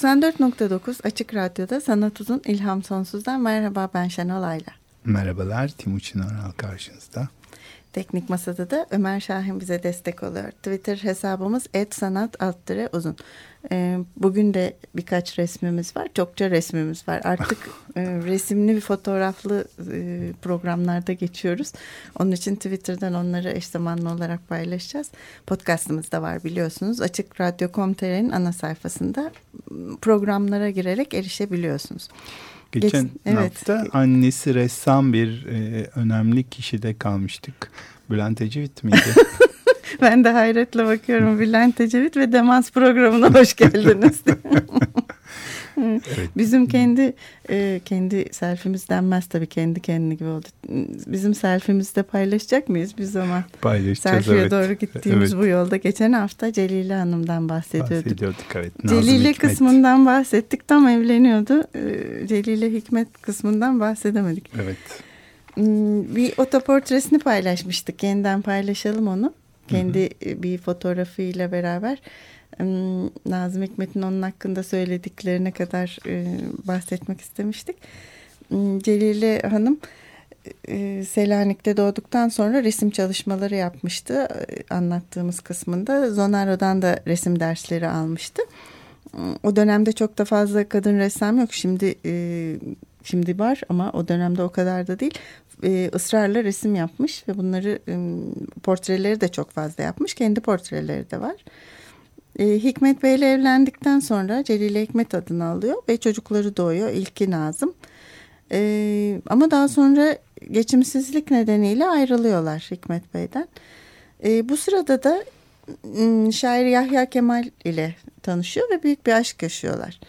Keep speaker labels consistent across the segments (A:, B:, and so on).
A: 94.9 Açık Radyo'da Sanat Uzun İlham Sonsuz'dan merhaba ben Şenol Ayla.
B: Merhabalar Timuçin Oral karşınızda.
A: Teknik Masada da Ömer Şahin bize destek oluyor. Twitter hesabımız etsanat uzun. Ee, bugün de birkaç resmimiz var. Çokça resmimiz var. Artık e, resimli bir fotoğraflı e, programlarda geçiyoruz. Onun için Twitter'dan onları eş zamanlı olarak paylaşacağız. Podcastımız da var biliyorsunuz. Açık Radyo.com.tr'nin ana sayfasında programlara girerek erişebiliyorsunuz.
B: Geçen Geç, evet. hafta annesi ressam bir e, önemli kişide kalmıştık. Bülent Ecevit miydi?
A: ben de hayretle bakıyorum Bülent Ecevit ve Demans programına hoş geldiniz. evet. Bizim kendi e, kendi selfimiz denmez tabii kendi kendine gibi oldu. Bizim selfimizi de paylaşacak mıyız bir zaman?
B: Paylaşacağız
A: Selfie'ye
B: evet.
A: doğru gittiğimiz evet. bu yolda. Geçen hafta Celile Hanım'dan bahsediyorduk.
B: Bahsediyorduk evet.
A: Celile Hikmet. kısmından bahsettik tam evleniyordu. E, Celile Hikmet kısmından bahsedemedik.
B: Evet.
A: Hmm, bir otoportresini paylaşmıştık. Yeniden paylaşalım onu. Kendi hı hı. bir fotoğrafıyla beraber. Nazım Hikmet'in onun hakkında söylediklerine kadar e, bahsetmek istemiştik. Celile Hanım e, Selanik'te doğduktan sonra resim çalışmaları yapmıştı e, anlattığımız kısmında. Zonaro'dan da resim dersleri almıştı. O dönemde çok da fazla kadın ressam yok. Şimdi şimdi var ama o dönemde o kadar da değil. ısrarla resim yapmış ve bunları portreleri de çok fazla yapmış. Kendi portreleri de var. E, Hikmet Bey ile evlendikten sonra Celile Hikmet adını alıyor ve çocukları doğuyor. İlki Nazım. E, ama daha sonra geçimsizlik nedeniyle ayrılıyorlar Hikmet Bey'den. E, bu sırada da ıı, şair Yahya Kemal ile tanışıyor ve büyük bir aşk yaşıyorlar.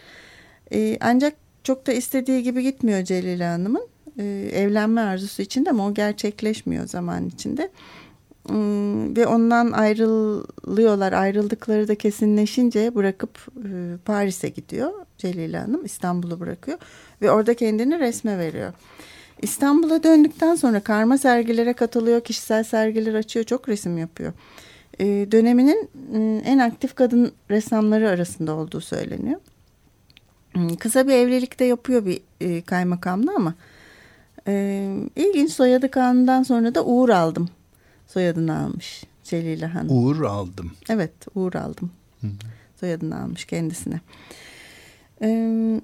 A: E, ancak çok da istediği gibi gitmiyor Celile Hanım'ın. E, evlenme arzusu içinde ama o gerçekleşmiyor zaman içinde. Ve ondan ayrılıyorlar. Ayrıldıkları da kesinleşince bırakıp e, Paris'e gidiyor Celile Hanım. İstanbul'u bırakıyor ve orada kendini resme veriyor. İstanbul'a döndükten sonra karma sergilere katılıyor, kişisel sergiler açıyor, çok resim yapıyor. Döneminin ıı, en aktif kadın ressamları arasında olduğu söyleniyor. Kısa bir evlilikte yapıyor bir e, kaymakamla ama ilginç soyadı kanundan sonra da Uğur aldım soyadını almış Celile Hanım.
B: Uğur aldım.
A: Evet Uğur aldım. Hı. Soyadını almış kendisine. Ee,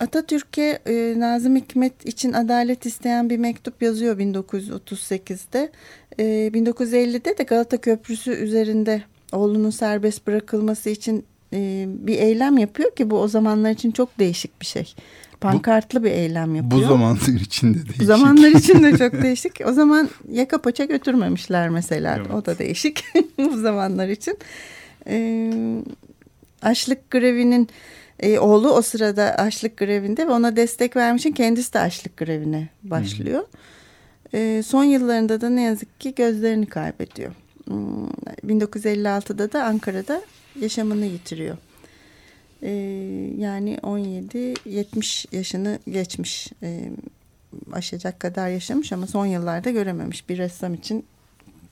A: Atatürk'e e, Nazım Hikmet için adalet isteyen bir mektup yazıyor 1938'de. E, 1950'de de Galata Köprüsü üzerinde oğlunun serbest bırakılması için e, bir eylem yapıyor ki bu o zamanlar için çok değişik bir şey pankartlı bir eylem yapıyor.
B: Bu zamanlar için de değişik. Bu
A: zamanlar için de çok değişik. O zaman yaka paça götürmemişler mesela. Evet. O da değişik bu zamanlar için. Ee, açlık grevinin e, oğlu o sırada açlık grevinde ve ona destek vermiş için kendisi de açlık grevine başlıyor. E, son yıllarında da ne yazık ki gözlerini kaybediyor. 1956'da hmm, da Ankara'da yaşamını yitiriyor. Ee, yani 17-70 yaşını geçmiş. Ee, aşacak kadar yaşamış ama son yıllarda görememiş. Bir ressam için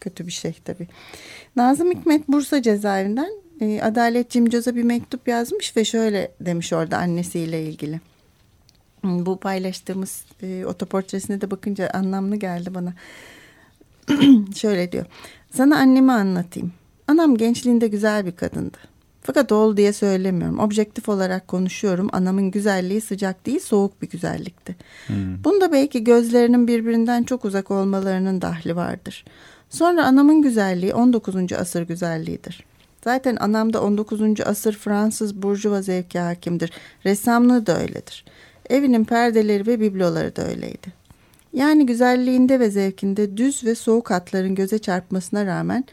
A: kötü bir şey tabii. Nazım Hikmet Bursa cezaevinden e, Adalet Cimcoz'a bir mektup yazmış ve şöyle demiş orada annesiyle ilgili. Bu paylaştığımız e, otoportresine de bakınca anlamlı geldi bana. şöyle diyor. Sana annemi anlatayım. Anam gençliğinde güzel bir kadındı. Fakat ol diye söylemiyorum. Objektif olarak konuşuyorum. Anamın güzelliği sıcak değil soğuk bir güzellikti. Hmm. Bunda belki gözlerinin birbirinden çok uzak olmalarının dahli vardır. Sonra anamın güzelliği 19. asır güzelliğidir. Zaten anamda 19. asır Fransız burjuva zevki hakimdir. Ressamlığı da öyledir. Evinin perdeleri ve bibloları da öyleydi. Yani güzelliğinde ve zevkinde düz ve soğuk hatların göze çarpmasına rağmen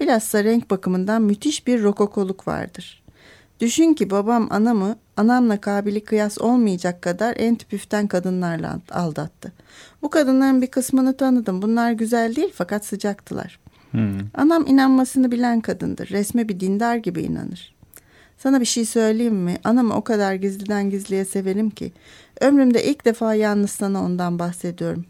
A: bilhassa renk bakımından müthiş bir rokokoluk vardır. Düşün ki babam anamı anamla kabili kıyas olmayacak kadar en tüpüften kadınlarla aldattı. Bu kadınların bir kısmını tanıdım. Bunlar güzel değil fakat sıcaktılar. Hmm. Anam inanmasını bilen kadındır. Resme bir dindar gibi inanır. Sana bir şey söyleyeyim mi? Anamı o kadar gizliden gizliye severim ki. Ömrümde ilk defa yalnız sana ondan bahsediyorum.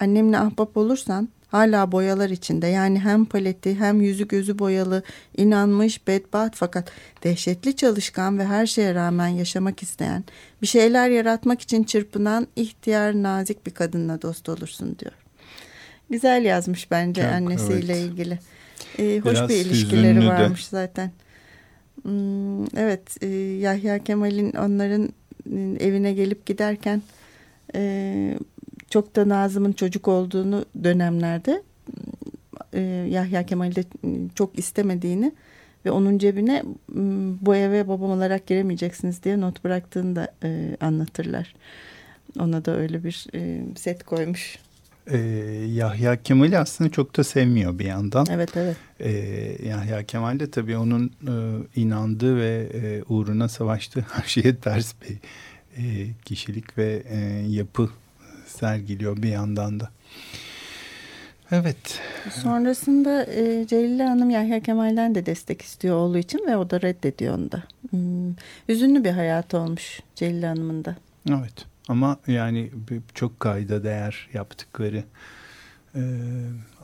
A: Annemle ahbap olursan hala boyalar içinde yani hem paleti hem yüzü gözü boyalı, inanmış, bedbaht fakat dehşetli çalışkan ve her şeye rağmen yaşamak isteyen, bir şeyler yaratmak için çırpınan ihtiyar nazik bir kadınla dost olursun diyor. Güzel yazmış bence Çok, annesiyle evet. ilgili. Ee, hoş Biraz bir ilişkileri varmış de. zaten. Hmm, evet e, Yahya Kemal'in onların e, evine gelip giderken e, çok da Nazım'ın çocuk olduğunu dönemlerde e, Yahya Kemal'de çok istemediğini ve onun cebine bu eve babam olarak giremeyeceksiniz diye not bıraktığını da e, anlatırlar. Ona da öyle bir e, set koymuş.
B: Ee, Yahya Kemal'i aslında çok da sevmiyor bir yandan.
A: Evet evet.
B: Ee, Yahya Kemal de tabii onun e, inandığı ve e, uğruna savaştığı her şeye ters bir e, kişilik ve e, yapı sergiliyor bir yandan da. Evet.
A: Sonrasında e, Celile Hanım Yahya Kemal'den de destek istiyor oğlu için ve o da reddediyor onu da. Hmm. Üzünlü bir hayatı olmuş Celile Hanım'ın da.
B: Evet ama yani çok kayda değer yaptıkları e,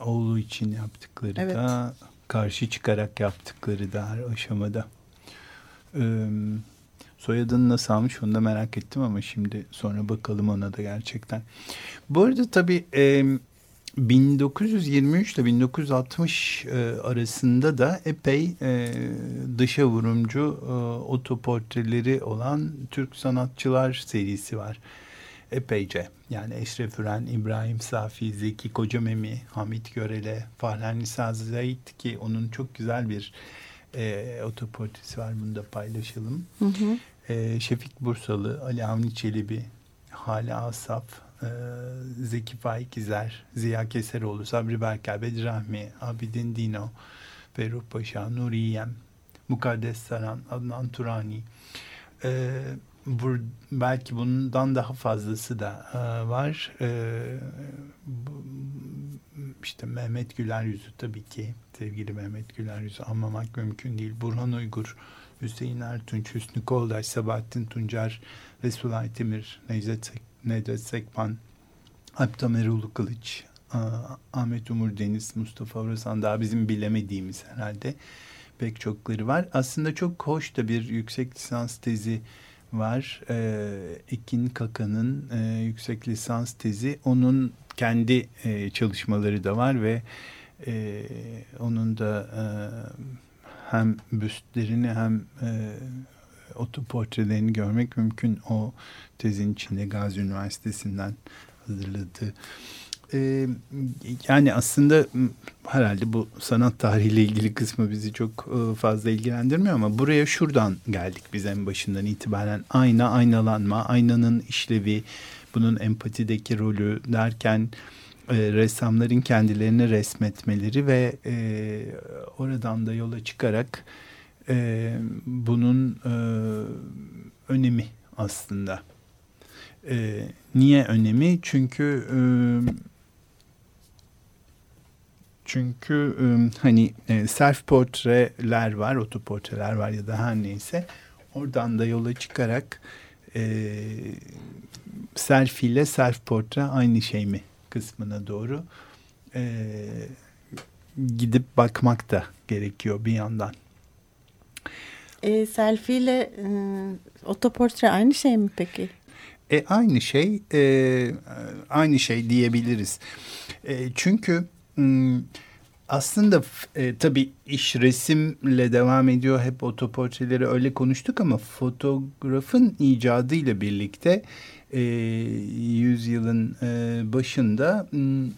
B: oğlu için yaptıkları evet. da karşı çıkarak yaptıkları da her aşamada. Evet. Soyadını nasıl almış onu da merak ettim ama şimdi sonra bakalım ona da gerçekten. Bu arada tabii e, 1923 ile 1960 e, arasında da epey e, dışa vurumcu e, otoportreleri olan Türk sanatçılar serisi var. Epeyce yani Eşref Üren, İbrahim Safi, Zeki Kocamemi, Hamit Görele, Fahren Nisa Zahit ki onun çok güzel bir e, otoportresi var bunu da paylaşalım. Hı hı e, Şefik Bursalı, Ali Avni Çelebi, Hale Asaf, e, Zeki Faik İzer, Ziya Keseroğlu, Sabri Berker, Bedir Rahmi, Abidin Dino, Ferruh Paşa, Nuri Yem, Mukaddes Saran, Adnan Turani. E, bur, belki bundan daha fazlası da e, var. E, bu, işte Mehmet Güler Yüzü tabii ki sevgili Mehmet Güler Yüzü anmamak mümkün değil. Burhan Uygur, Hüseyin Ertunç, Hüsnü Koldaş, Sabahattin Tuncer, Resul Aytemir, Necdet, Necdet Sekban, Alptam Erulu Kılıç, Ahmet Umur Deniz, Mustafa Orasan daha bizim bilemediğimiz herhalde pek çokları var. Aslında çok hoş da bir yüksek lisans tezi var. Ee, Ekin Kaka'nın e, yüksek lisans tezi. Onun kendi e, çalışmaları da var ve e, onun da e, hem büstlerini hem e, otoportrelerini görmek mümkün. O tezin içinde Gazi Üniversitesi'nden hazırladığı. Ee, yani aslında herhalde bu sanat tarihiyle ilgili kısmı bizi çok e, fazla ilgilendirmiyor ama buraya şuradan geldik biz en başından itibaren. Ayna, aynalanma, aynanın işlevi, bunun empatideki rolü derken e, ressamların kendilerini resmetmeleri ve e, oradan da yola çıkarak e, bunun e, önemi aslında. E, niye önemi? Çünkü e, çünkü e, hani e, self portreler var, otoportreler var ya da her neyse. Oradan da yola çıkarak e, selfie ile self portre aynı şey mi kısmına doğru e, gidip bakmak da gerekiyor bir yandan.
A: E, selfie ile e, otoportre aynı şey mi peki?
B: E, aynı şey, e, aynı şey diyebiliriz. E, çünkü aslında e, tabii iş resimle devam ediyor. Hep otoportreleri öyle konuştuk ama fotoğrafın icadıyla birlikte e, yüzyılın e, başında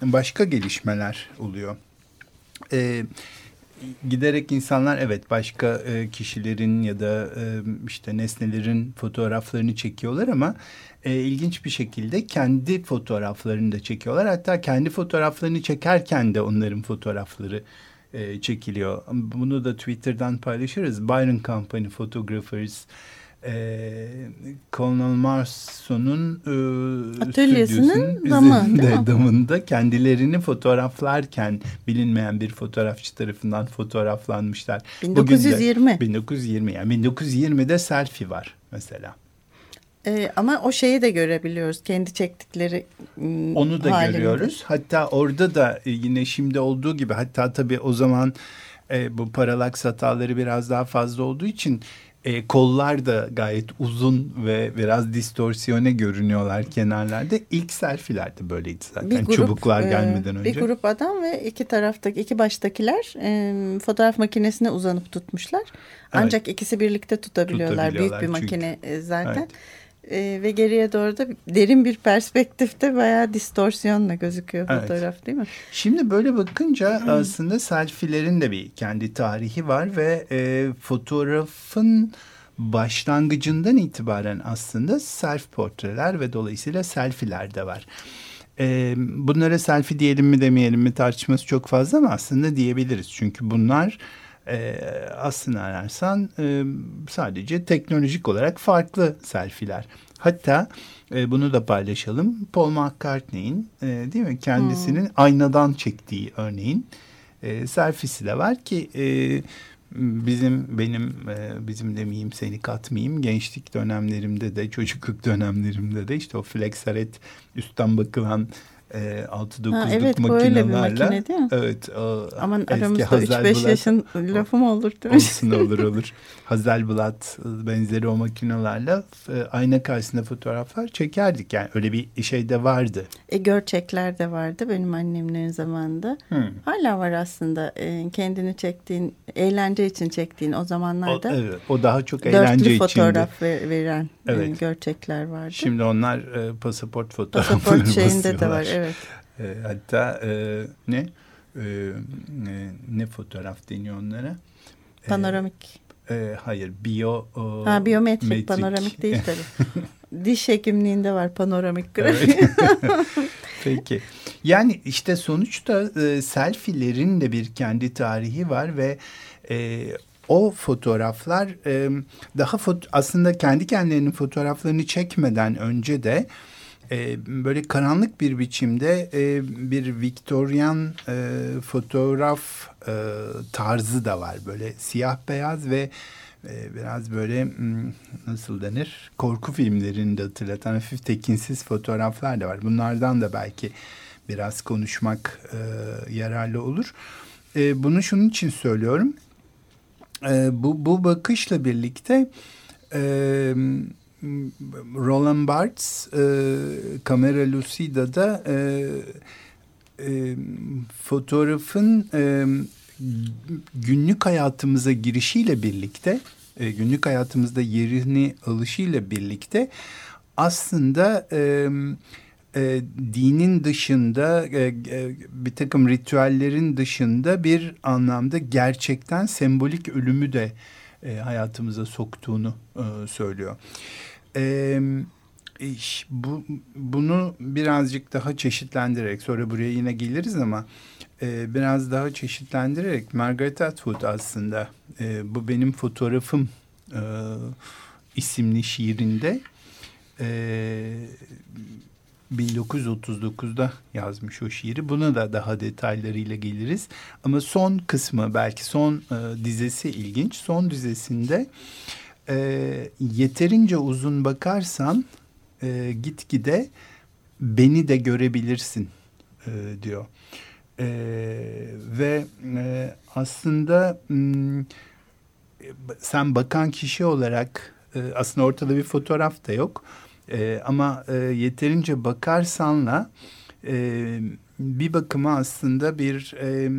B: başka gelişmeler oluyor. E, giderek insanlar evet başka e, kişilerin ya da e, işte nesnelerin fotoğraflarını çekiyorlar ama e, ilginç bir şekilde kendi fotoğraflarını da çekiyorlar. Hatta kendi fotoğraflarını çekerken de onların fotoğrafları çekiliyor. Bunu da Twitter'dan paylaşırız. Byron Company Photographers e, Colonel Marson'un e,
A: atölyesinin damı,
B: damında kendilerini fotoğraflarken bilinmeyen bir fotoğrafçı tarafından fotoğraflanmışlar.
A: 1920.
B: De, 1920 yani 1920'de selfie var mesela.
A: Ee, ama o şeyi de görebiliyoruz. Kendi çektikleri
B: Onu da halinde. görüyoruz. Hatta orada da e, yine şimdi olduğu gibi hatta tabii o zaman e, bu paralaks hataları biraz daha fazla olduğu için e, kollar da gayet uzun ve biraz distorsiyone görünüyorlar kenarlarda. İlk selfilerde böyleydi zaten bir grup, çubuklar e, gelmeden önce.
A: Bir grup adam ve iki taraftaki iki baştakiler e, fotoğraf makinesine uzanıp tutmuşlar. Ancak evet. ikisi birlikte tutabiliyorlar. tutabiliyorlar. Büyük bir çünkü. makine e, zaten. Evet. E, ve geriye doğru da derin bir perspektifte bayağı distorsiyonla gözüküyor evet. fotoğraf değil mi?
B: Şimdi böyle bakınca hmm. aslında selfilerin de bir kendi tarihi var ve e, fotoğrafın başlangıcından itibaren aslında self portreler ve dolayısıyla selfiler de var. E, bunlara selfie diyelim mi demeyelim mi tartışması çok fazla ama aslında diyebiliriz. Çünkü bunlar e, aslında ararsan e, sadece teknolojik olarak farklı selfiler. Hatta e, bunu da paylaşalım. Paul McCartney'in e, değil mi kendisinin hmm. aynadan çektiği örneğin e, selfisi de var ki e, bizim benim e, bizim demeyeyim seni katmayayım gençlik dönemlerimde de çocukluk dönemlerimde de işte o flexaret üstten bakılan e, 6-9'luk
A: evet,
B: makinelerle.
A: Makine?
B: Evet. O
A: Aman aramızda 3-5 yaşın lafı mı olur mi?
B: Olsun olur olur. Hazelblatt benzeri o makinelerle e, ayna karşısında fotoğraflar çekerdik. Yani öyle bir şey de vardı.
A: E, görçekler de vardı benim annemlerin zamanında. Hmm. Hala var aslında. E, kendini çektiğin, eğlence için çektiğin o zamanlarda.
B: O, evet, o daha çok eğlence
A: için. fotoğraf ver, veren e, evet. e, görçekler vardı.
B: Şimdi onlar e, pasaport fotoğrafları
A: Pasaport şeyinde de var evet.
B: E, hatta e, ne? E, ne fotoğraf deniyor onlara?
A: E, Panoramik.
B: E, hayır, biyo...
A: O, ha, biyometrik, metrik. panoramik değil tabii. Diş hekimliğinde var panoramik grafik. Evet.
B: Peki. Yani işte sonuçta e, selfilerin de bir kendi tarihi var ve e, o fotoğraflar e, daha fot aslında kendi kendilerinin fotoğraflarını çekmeden önce de e, böyle karanlık bir biçimde e, bir Victorian e, fotoğraf e, tarzı da var. Böyle siyah beyaz ve e, biraz böyle hmm, nasıl denir korku filmlerinde hatırlatan hafif tekinsiz fotoğraflar da var. Bunlardan da belki biraz konuşmak e, yararlı olur. E, bunu şunun için söylüyorum. E, bu, bu bakışla birlikte... E, Roland Barthes e, Camera Lucida'da e, e, fotoğrafın e, günlük hayatımıza girişiyle birlikte e, günlük hayatımızda yerini alışıyla birlikte aslında e, e, dinin dışında e, e, bir takım ritüellerin dışında bir anlamda gerçekten sembolik ölümü de e, hayatımıza soktuğunu e, söylüyor. E, bu bunu birazcık daha çeşitlendirerek sonra buraya yine geliriz ama e, biraz daha çeşitlendirerek Margaret Atwood aslında e, bu benim fotoğrafım e, isimli şiirinde e, 1939'da yazmış o şiiri. Buna da daha detaylarıyla geliriz. Ama son kısmı belki son e, dizesi ilginç. Son dizesinde e, yeterince uzun bakarsan e, gitgide beni de görebilirsin e, diyor. E, ve e, aslında m, sen bakan kişi olarak e, aslında ortada bir fotoğraf da yok e, ama e, yeterince bakarsanla e, bir bakıma aslında bir e,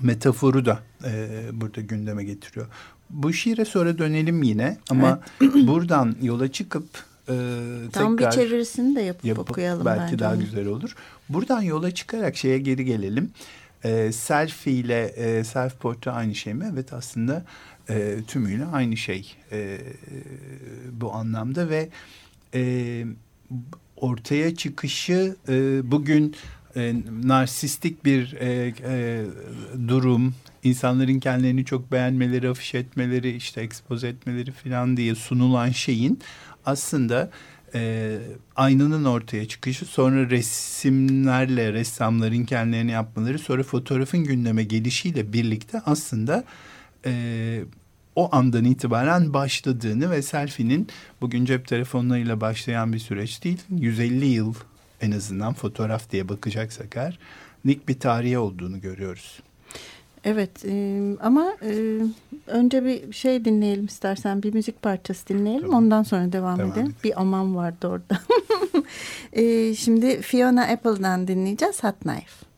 B: metaforu da e, burada gündeme getiriyor. Bu şiire sonra dönelim yine ama evet. buradan yola çıkıp e,
A: Tam tekrar bir çevirisini de yapıp, yapıp okuyalım
B: belki bence. daha güzel olur. Buradan yola çıkarak şeye geri gelelim. E, selfie ile e, self portre aynı şey mi? Evet aslında e, tümüyle aynı şey e, bu anlamda ve e, ortaya çıkışı e, bugün e, narsistik bir e, e, durum, insanların kendilerini çok beğenmeleri, afiş etmeleri, işte ekspoze etmeleri falan diye sunulan şeyin aslında e, aynanın ortaya çıkışı, sonra resimlerle ressamların kendilerini yapmaları, sonra fotoğrafın gündeme gelişiyle birlikte aslında e, o andan itibaren başladığını ve selfie'nin bugün cep telefonlarıyla başlayan bir süreç değil, 150 yıl en azından fotoğraf diye bakacaksak eğer, nik bir tarihi olduğunu görüyoruz.
C: Evet e, ama e, önce bir şey dinleyelim istersen bir müzik parçası dinleyelim tamam. ondan sonra devam, devam edelim. edelim. Bir aman vardı orada. e, şimdi Fiona Apple'dan dinleyeceğiz Hot Knife.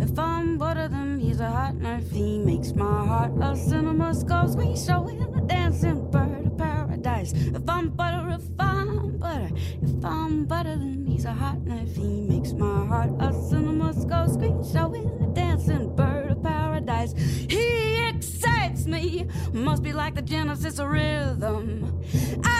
C: If I'm butter, then he's a hot knife. He makes my heart a cinema scope. We show him a dancing bird of paradise. If I'm butter, if I'm butter, if I'm butter, then he's a hot knife. He makes my heart a cinema scope. We show him a dancing bird of paradise. He excites me. Must be like the Genesis rhythm. I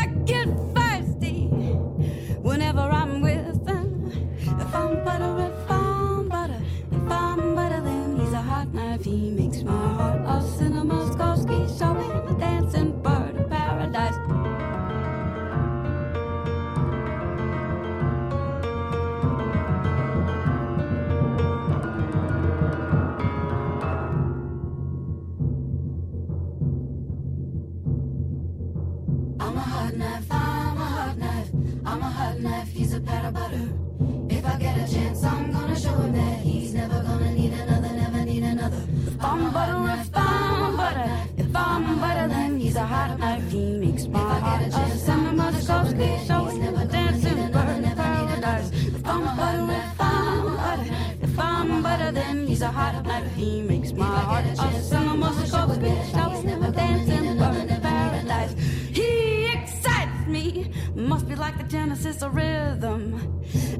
C: he's a hot knife. He makes my heart a cinema Scorsky show. Never dancing bird in paradise. He excites me. Must be like the genesis of rhythm.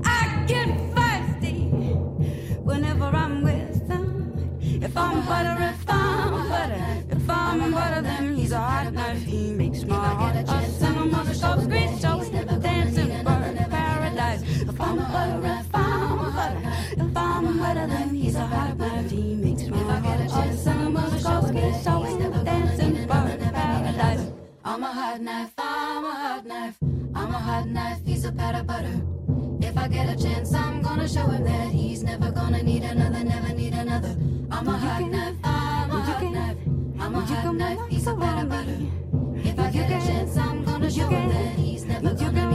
C: I get feisty whenever I'm with him. If I'm butter, if I'm butter, if I'm butter, then he's a hot knife. He makes my heart a cinema show, screen never dancing bird paradise. If I'm butter, I'm butter, he's a hot knife. He makes my heart a cinema show, screen show, dancing bird paradise. I'm a hot knife, I'm a hot knife, I'm a hot knife. He's a pat of butter. If I get a chance, I'm gonna show him that he's never gonna need another, never need another. I'm a hot knife, I'm a hot knife, I'm a hot knife, he's a better butter. If I get a chance, I'm gonna show him that he's never gonna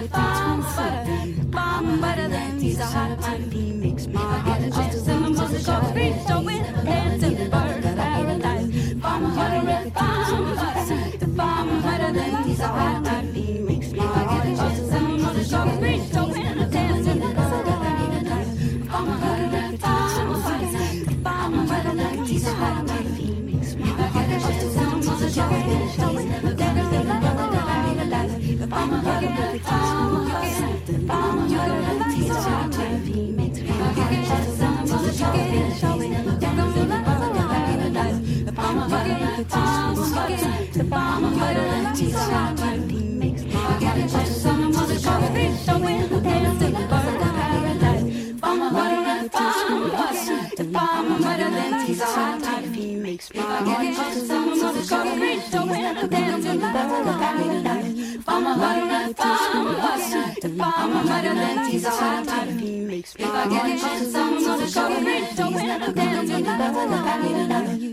C: goodbye. the bomb of murder and peace. Our party makes the organic justice on a chance, I'm gonna show the pale still bird of paradise. Bomb of murder and bomb us. The bomb of murder and peace. Our party makes the organic justice on a mother's cover. Fish don't win the pale I'm of paradise. Bomb of murder and bomb us. The bomb of murder and peace. Our party makes the If I get a mother's cover. Fish don't win the pale still bird of.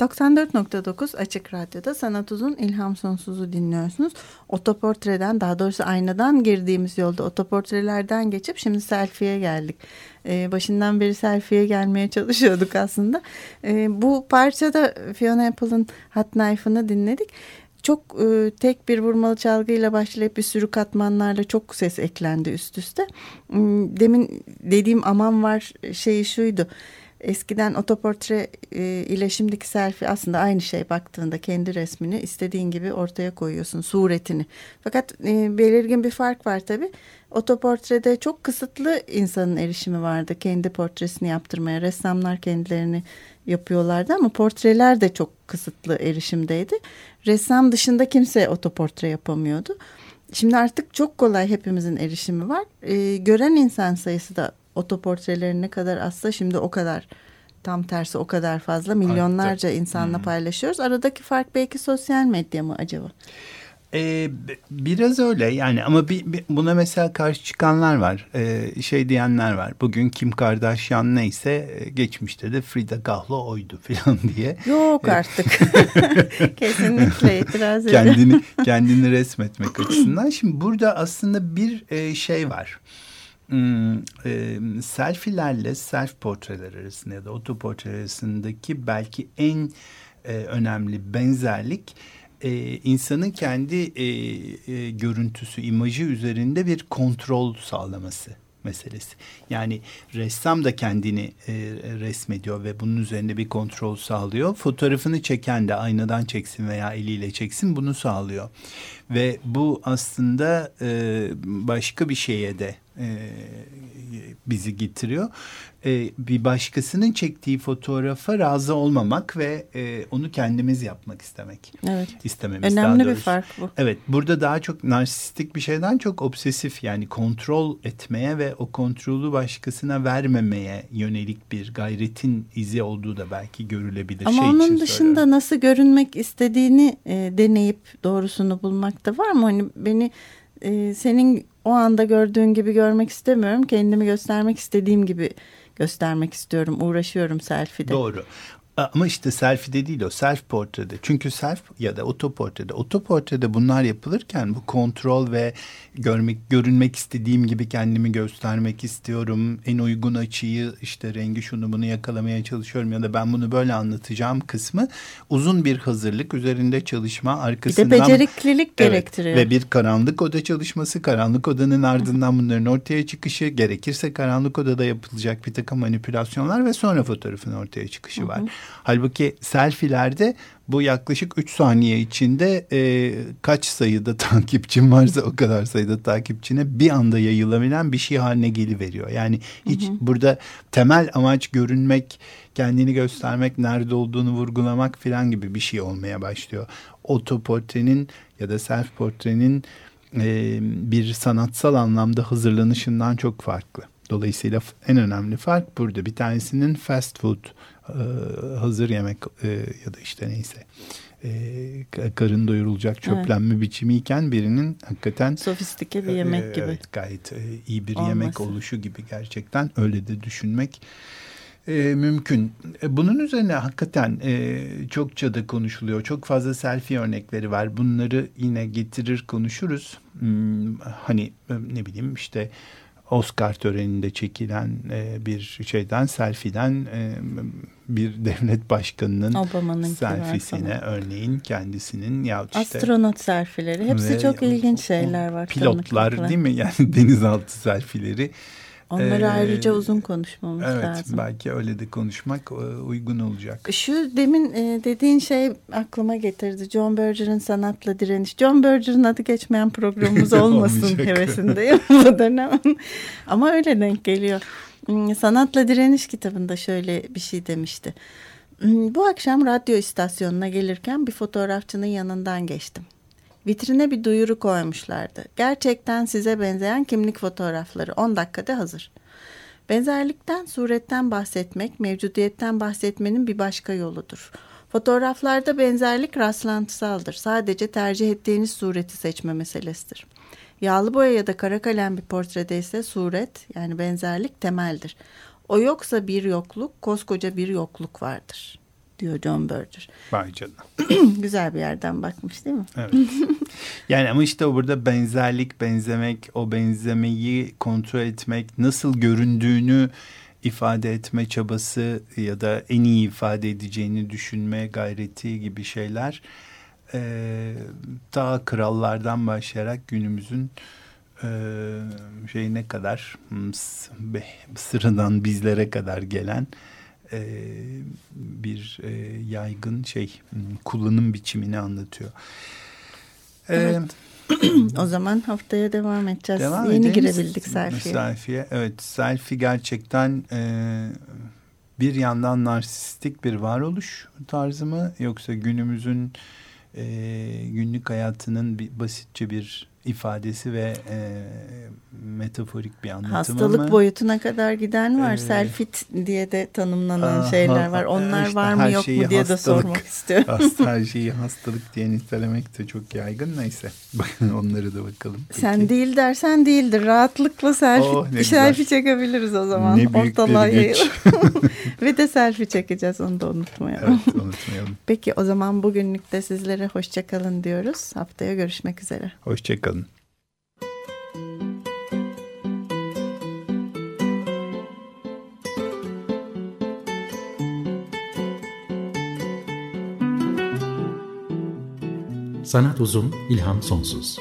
A: 94.9 Açık Radyo'da Sanat Uzun İlham Sonsuz'u dinliyorsunuz. Otoportreden daha doğrusu aynadan girdiğimiz yolda otoportrelerden geçip şimdi selfie'ye geldik. Ee, başından beri selfie'ye gelmeye çalışıyorduk aslında. Ee, bu parçada Fiona Apple'ın Hot Knife'ını dinledik çok e, tek bir vurmalı çalgıyla başlayıp bir sürü katmanlarla çok ses eklendi üst üste. Hmm, demin dediğim aman var şeyi şuydu. Eskiden otoportre e, ile şimdiki selfie aslında aynı şey baktığında kendi resmini istediğin gibi ortaya koyuyorsun suretini. Fakat e, belirgin bir fark var tabi. Otoportrede çok kısıtlı insanın erişimi vardı kendi portresini yaptırmaya. Ressamlar kendilerini yapıyorlardı ama portreler de çok kısıtlı erişimdeydi. Ressam dışında kimse otoportre yapamıyordu. Şimdi artık çok kolay hepimizin erişimi var. E, gören insan sayısı da otoportrelerin ne kadar azsa şimdi o kadar tam tersi o kadar fazla milyonlarca Arttı. insanla hmm. paylaşıyoruz. Aradaki fark belki sosyal medya mı acaba?
B: Ee, biraz öyle yani ama bir, bir buna mesela karşı çıkanlar var ee, şey diyenler var bugün Kim Kardashian neyse e, geçmişte de Frida Kahlo oydu falan diye.
A: Yok artık kesinlikle itiraz
B: ediyorum. Kendini, kendini resmetmek açısından şimdi burada aslında bir e, şey var hmm, e, selfilerle self portreler arasında ya da otoportreler arasındaki belki en e, önemli benzerlik e, insanın kendi e, e, görüntüsü, imajı üzerinde bir kontrol sağlaması meselesi. Yani ressam da kendini e, resmediyor ve bunun üzerinde bir kontrol sağlıyor. Fotoğrafını çeken de aynadan çeksin veya eliyle çeksin bunu sağlıyor. Ve bu aslında e, başka bir şeye de e, bizi getiriyor. E, bir başkasının çektiği fotoğrafa razı olmamak ve e, onu kendimiz yapmak istemek.
A: Evet.
B: İstememiz
A: Önemli daha bir fark bu.
B: Evet. Burada daha çok narsistik bir şeyden çok obsesif yani kontrol etmeye ve o kontrolü başkasına vermemeye yönelik bir gayretin izi olduğu da belki görülebilir.
A: Ama
B: şey
A: onun dışında
B: söylüyorum.
A: nasıl görünmek istediğini e, deneyip doğrusunu bulmak da var mı? Hani beni e, senin o anda gördüğün gibi görmek istemiyorum. Kendimi göstermek istediğim gibi göstermek istiyorum. Uğraşıyorum selfie'de.
B: Doğru. Ama işte selfie'de değil o self portrede. Çünkü self ya da otoportrede. Otoportrede bunlar yapılırken bu kontrol ve görmek görünmek istediğim gibi kendimi göstermek istiyorum. En uygun açıyı işte rengi şunu bunu yakalamaya çalışıyorum ya da ben bunu böyle anlatacağım kısmı uzun bir hazırlık üzerinde çalışma arkasından.
A: Bir de beceriklilik evet, gerektiriyor.
B: Ve bir karanlık oda çalışması karanlık odanın ardından bunların ortaya çıkışı gerekirse karanlık odada yapılacak bir takım manipülasyonlar ve sonra fotoğrafın ortaya çıkışı var. Hı hı. Halbuki selfilerde bu yaklaşık 3 saniye içinde e, kaç sayıda takipçin varsa o kadar sayıda takipçine bir anda yayılabilen bir şey haline geliveriyor. Yani hiç hı hı. burada temel amaç görünmek, kendini göstermek, nerede olduğunu vurgulamak falan gibi bir şey olmaya başlıyor. Otoportrenin ya da self portrenin e, bir sanatsal anlamda hazırlanışından çok farklı. Dolayısıyla en önemli fark burada. Bir tanesinin fast food hazır yemek e, ya da işte neyse e, karın doyurulacak çöplenme evet. biçimiyken birinin hakikaten
A: sofistike bir yemek e, gibi. Evet,
B: gayet e, iyi bir Olması. yemek oluşu gibi gerçekten öyle de düşünmek e, mümkün. E, bunun üzerine hakikaten e, çokça da konuşuluyor. Çok fazla selfie örnekleri var. Bunları yine getirir konuşuruz. Hmm, hani e, ne bileyim işte Oscar töreninde çekilen e, bir şeyden selfie'den e, bir devlet başkanının selfiesine örneğin kendisinin ya
A: işte astronot selfie'leri hepsi çok ilginç şeyler var.
B: Pilotlar değil mi? Yani denizaltı selfie'leri
A: Onları ee, ayrıca uzun konuşmamız
B: evet,
A: lazım.
B: Evet belki öyle de konuşmak e, uygun olacak.
A: Şu demin e, dediğin şey aklıma getirdi. John Berger'ın Sanatla Direniş. John Berger'ın adı geçmeyen programımız olmasın hevesindeyim bu dönem. Ama öyle denk geliyor. Hmm, Sanatla Direniş kitabında şöyle bir şey demişti. Hmm, bu akşam radyo istasyonuna gelirken bir fotoğrafçının yanından geçtim. Vitrine bir duyuru koymuşlardı. Gerçekten size benzeyen kimlik fotoğrafları 10 dakikada hazır. Benzerlikten, suretten bahsetmek, mevcudiyetten bahsetmenin bir başka yoludur. Fotoğraflarda benzerlik rastlantısaldır. Sadece tercih ettiğiniz sureti seçme meselesidir. Yağlı boya ya da kara kalem bir portrede ise suret yani benzerlik temeldir. O yoksa bir yokluk, koskoca bir yokluk vardır.'' Diyor John Berger.
B: Vay canına.
A: Güzel bir yerden bakmış değil mi?
B: Evet. yani ama işte burada benzerlik, benzemek, o benzemeyi kontrol etmek, nasıl göründüğünü ifade etme çabası ya da en iyi ifade edeceğini düşünme gayreti gibi şeyler e, daha krallardan başlayarak günümüzün e, şeyine kadar sıradan bizlere kadar gelen e, bir e, yaygın şey kullanım biçimini anlatıyor.
A: Evet. o zaman haftaya devam edeceğiz.
B: Devam
A: Yeni girebildik selfie'ye.
B: Selfie'ye. Evet selfie gerçekten e, bir yandan narsistik bir varoluş tarzı mı yoksa günümüzün e, günlük hayatının bir, basitçe bir ifadesi ve e, metaforik bir anlatımı
A: Hastalık
B: mı?
A: boyutuna kadar giden var.
B: Ee,
A: Selfit diye de tanımlanan
B: aha,
A: şeyler var. Onlar
B: işte
A: var mı yok mu diye de sormak istiyorum.
B: Her şeyi hastalık diye nitelemek de çok yaygın. Neyse bakın onları da bakalım. Peki.
A: Sen değil dersen değildir. Rahatlıkla selfie,
B: Oh,
A: selfie çekebiliriz o zaman.
B: Ne büyük
A: Ortalığa
B: bir güç.
A: yayalım. Ve de selfie çekeceğiz onu da unutmayalım.
B: Evet unutmayalım.
A: Peki o zaman bugünlük de sizlere hoşçakalın diyoruz. Haftaya görüşmek üzere.
B: Hoşçakalın.
D: Sanat uzun, ilham sonsuz.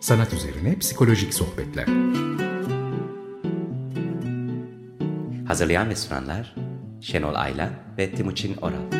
D: Sanat üzerine psikolojik sohbetler.
E: Hazırlayan ve sunanlar Şenol Aylan ve Timuçin Oral.